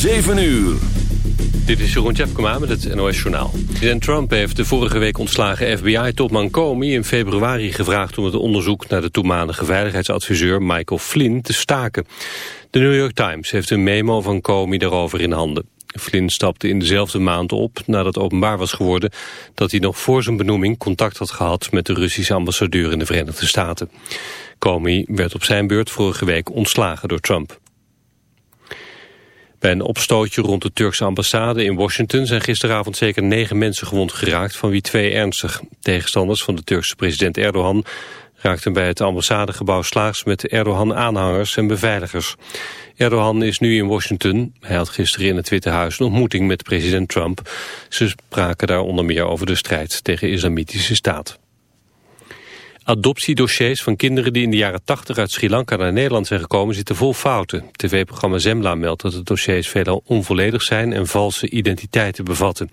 7 uur. Dit is Jeroen Tjepkema met het NOS Journaal. President Trump heeft de vorige week ontslagen FBI-topman Comey in februari gevraagd om het onderzoek naar de toenmalige veiligheidsadviseur Michael Flynn te staken. De New York Times heeft een memo van Comey daarover in handen. Flynn stapte in dezelfde maand op nadat openbaar was geworden dat hij nog voor zijn benoeming contact had gehad met de Russische ambassadeur in de Verenigde Staten. Comey werd op zijn beurt vorige week ontslagen door Trump. Bij een opstootje rond de Turkse ambassade in Washington zijn gisteravond zeker negen mensen gewond geraakt, van wie twee ernstig. Tegenstanders van de Turkse president Erdogan raakten bij het ambassadegebouw slaags met Erdogan-aanhangers en beveiligers. Erdogan is nu in Washington. Hij had gisteren in het Witte Huis een ontmoeting met president Trump. Ze spraken daar onder meer over de strijd tegen islamitische staat. Adoptiedossiers van kinderen die in de jaren 80 uit Sri Lanka naar Nederland zijn gekomen zitten vol fouten. TV-programma Zembla meldt dat de dossiers veelal onvolledig zijn en valse identiteiten bevatten.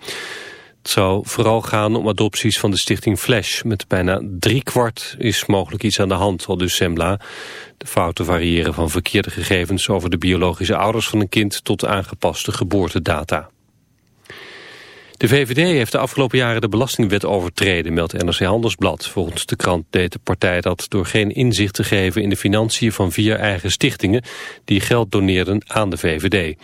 Het zou vooral gaan om adopties van de stichting Flash. Met bijna driekwart is mogelijk iets aan de hand, al dus Zembla. De fouten variëren van verkeerde gegevens over de biologische ouders van een kind tot aangepaste geboortedata. De VVD heeft de afgelopen jaren de belastingwet overtreden, meldt NRC Handelsblad. Volgens de krant deed de partij dat door geen inzicht te geven in de financiën van vier eigen stichtingen die geld doneerden aan de VVD.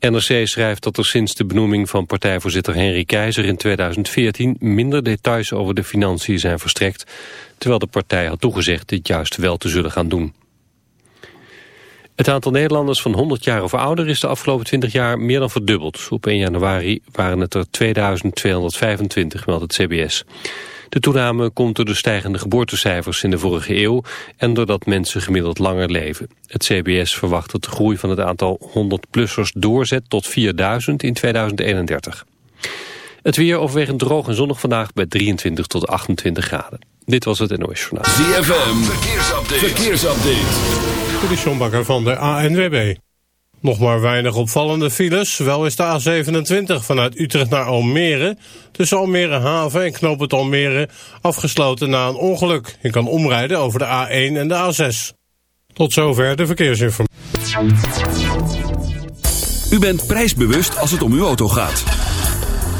NRC schrijft dat er sinds de benoeming van partijvoorzitter Henry Keizer in 2014 minder details over de financiën zijn verstrekt, terwijl de partij had toegezegd dit juist wel te zullen gaan doen. Het aantal Nederlanders van 100 jaar of ouder is de afgelopen 20 jaar meer dan verdubbeld. Op 1 januari waren het er 2225, meldt het CBS. De toename komt door de stijgende geboortecijfers in de vorige eeuw en doordat mensen gemiddeld langer leven. Het CBS verwacht dat de groei van het aantal 100-plussers doorzet tot 4000 in 2031. Het weer overwegend droog en zonnig vandaag bij 23 tot 28 graden. Dit was het NOS Journaal. ZFM, verkeersupdate. verkeersupdate. De Sjombakker van de ANWB. Nog maar weinig opvallende files. Wel is de A27 vanuit Utrecht naar Almere... tussen Almere Haven en Knoop het Almere afgesloten na een ongeluk. Je kan omrijden over de A1 en de A6. Tot zover de verkeersinformatie. U bent prijsbewust als het om uw auto gaat.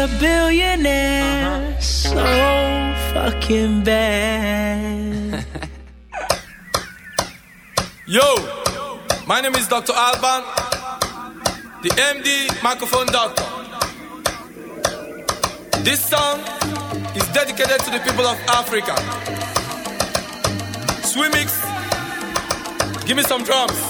A billionaire uh-huh. so fucking bad. Yo, my name is Dr. Alban, the MD microphone doctor. This song is dedicated to the people of Africa. Swimix, give me some drums.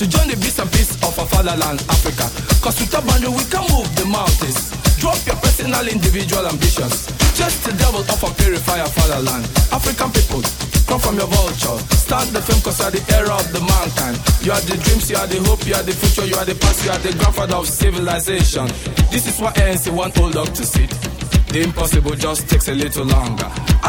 To join the beast and peace of our fatherland, Africa. Cause with a boundary we can move the mountains. Drop your personal, individual ambitions. Just the devil of our purifier fatherland. African people, come from your vulture. Start the film cause you are the era of the mankind. You are the dreams, you are the hope, you are the future, you are the past, you are the grandfather of civilization. This is why ANC want old dog to sit. The impossible just takes a little longer.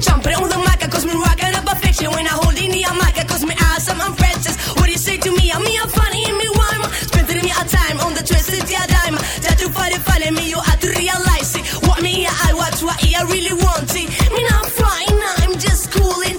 Jumping on the mic, cause me rocking up a fiction. When I hold in the mic, cause me awesome, I'm princess. What do you say to me? I'm me, I'm funny, and me rhyme. Spending me a time on the twisted yeah dime. That you find it funny, me, you have to realize it. What me, I watch, what I really want it. Me not flying, I'm just cooling.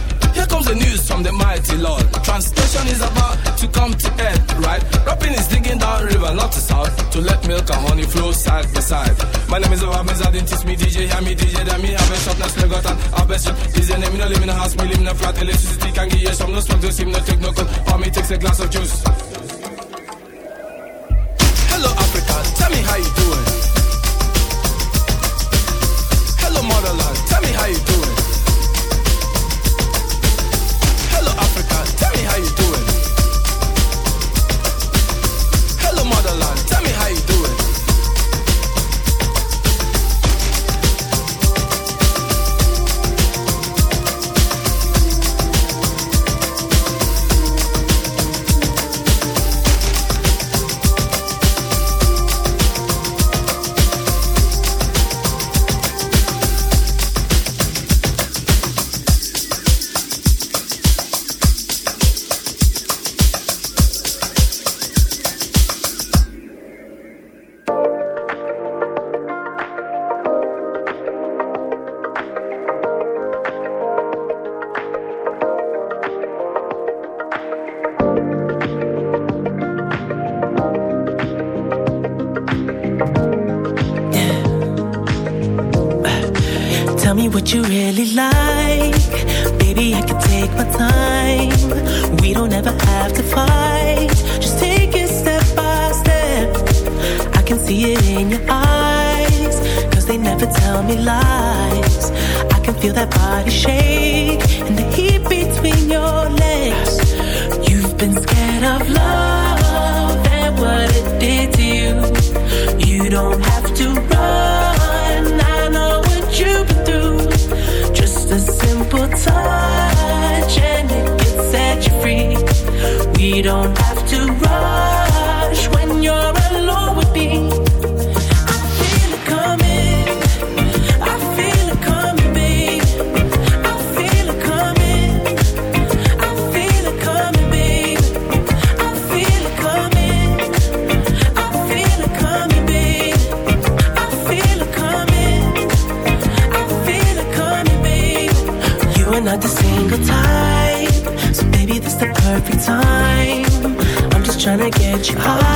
Comes the news from the mighty Lord. Translation is about to come to end, right? Rapping is digging down river, not to south, to let milk and honey flow side by side. My name is I didn't teach me DJ, hear me DJ, then me have a shop, now slug out and have a shop. DJ name, me no live in a house, me live in a flat, electricity can give you some, no smoke, no steam, no take no cold, or me takes a glass of juice. Hello Africa, tell me how you doing. Hello motherland, tell me how you doing. Get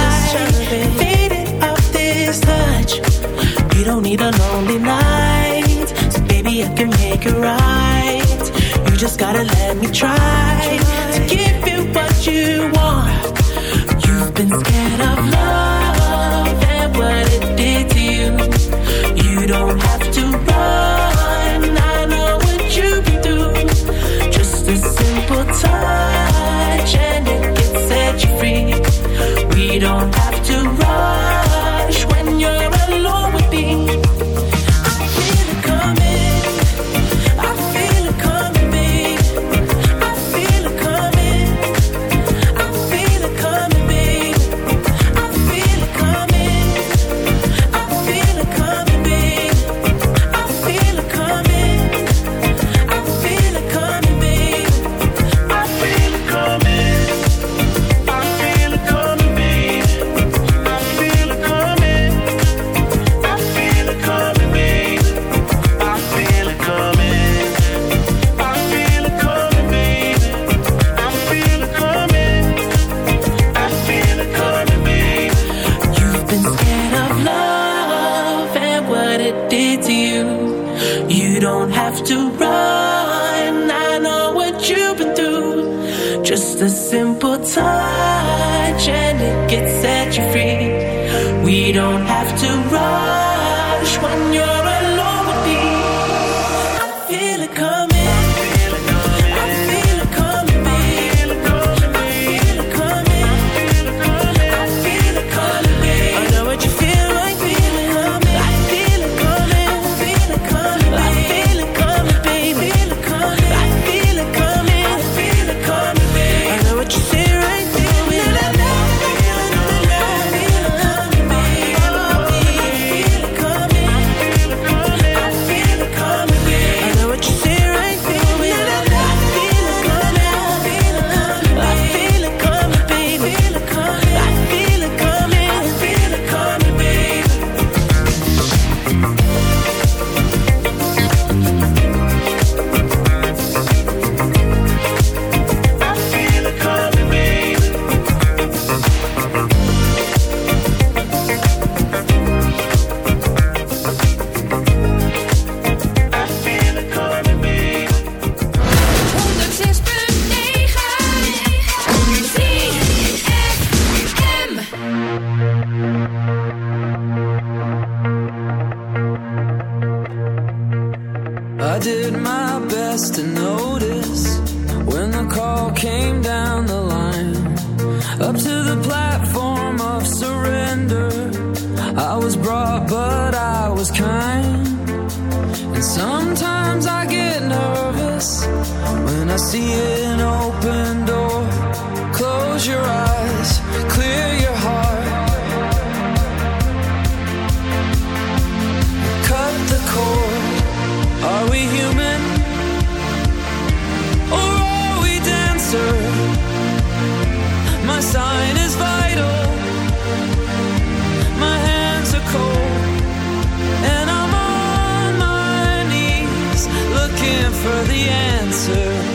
the answer.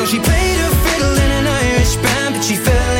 know she played a fiddle in an Irish band, but she fell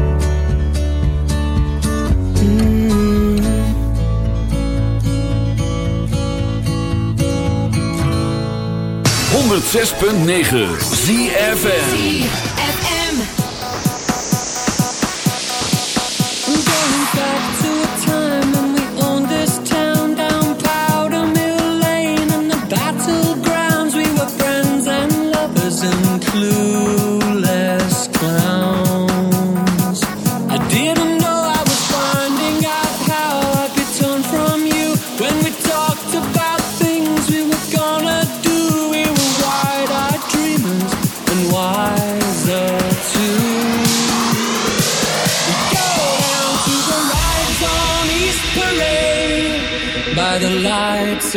106.9 ZFN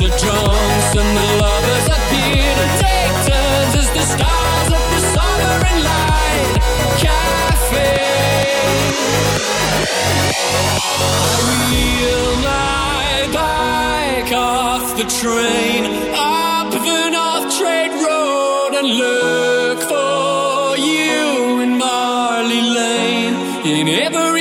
the drums and the lovers appear to take turns as the stars of the sovereign light cafe. I wheel my bike off the train, up the North Trade Road, and look for you in Marley Lane in every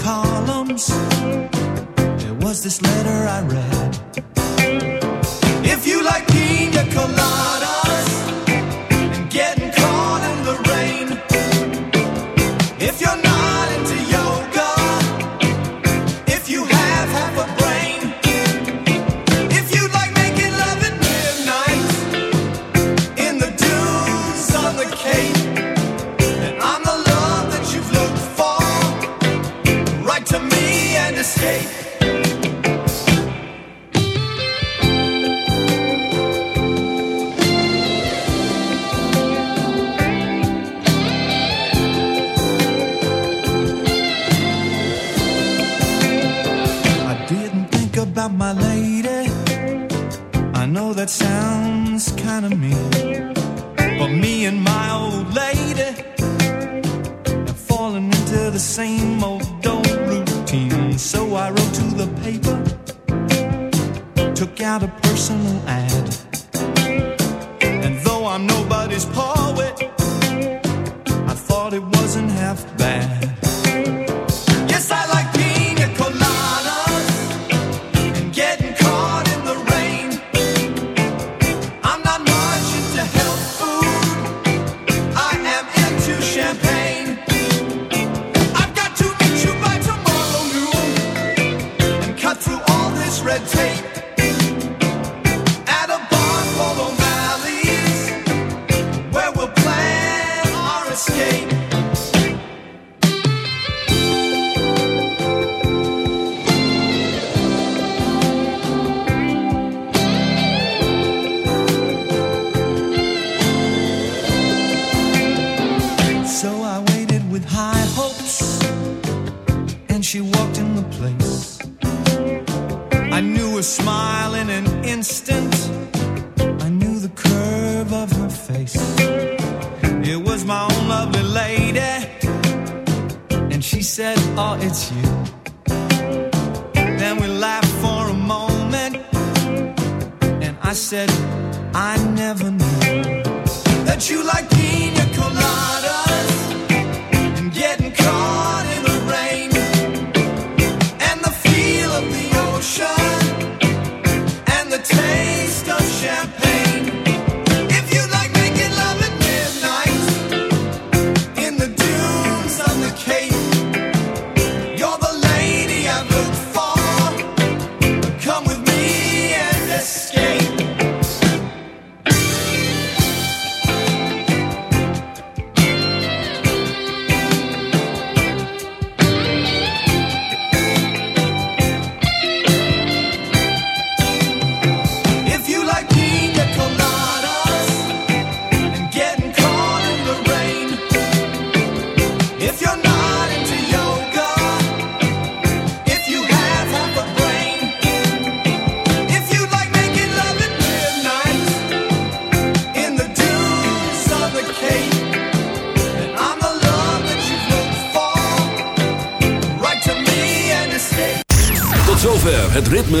columns, there was this letter I read. If you like pina colada.